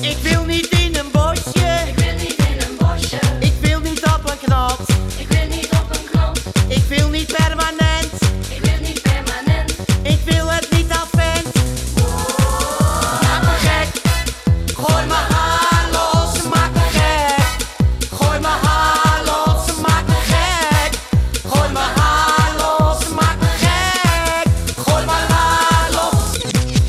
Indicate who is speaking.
Speaker 1: Ik wil niet in een bosje. Ik wil niet
Speaker 2: in een bosje.
Speaker 1: Ik wil niet op een knop. Ik wil niet
Speaker 2: op een knop.
Speaker 1: Ik wil niet permanent.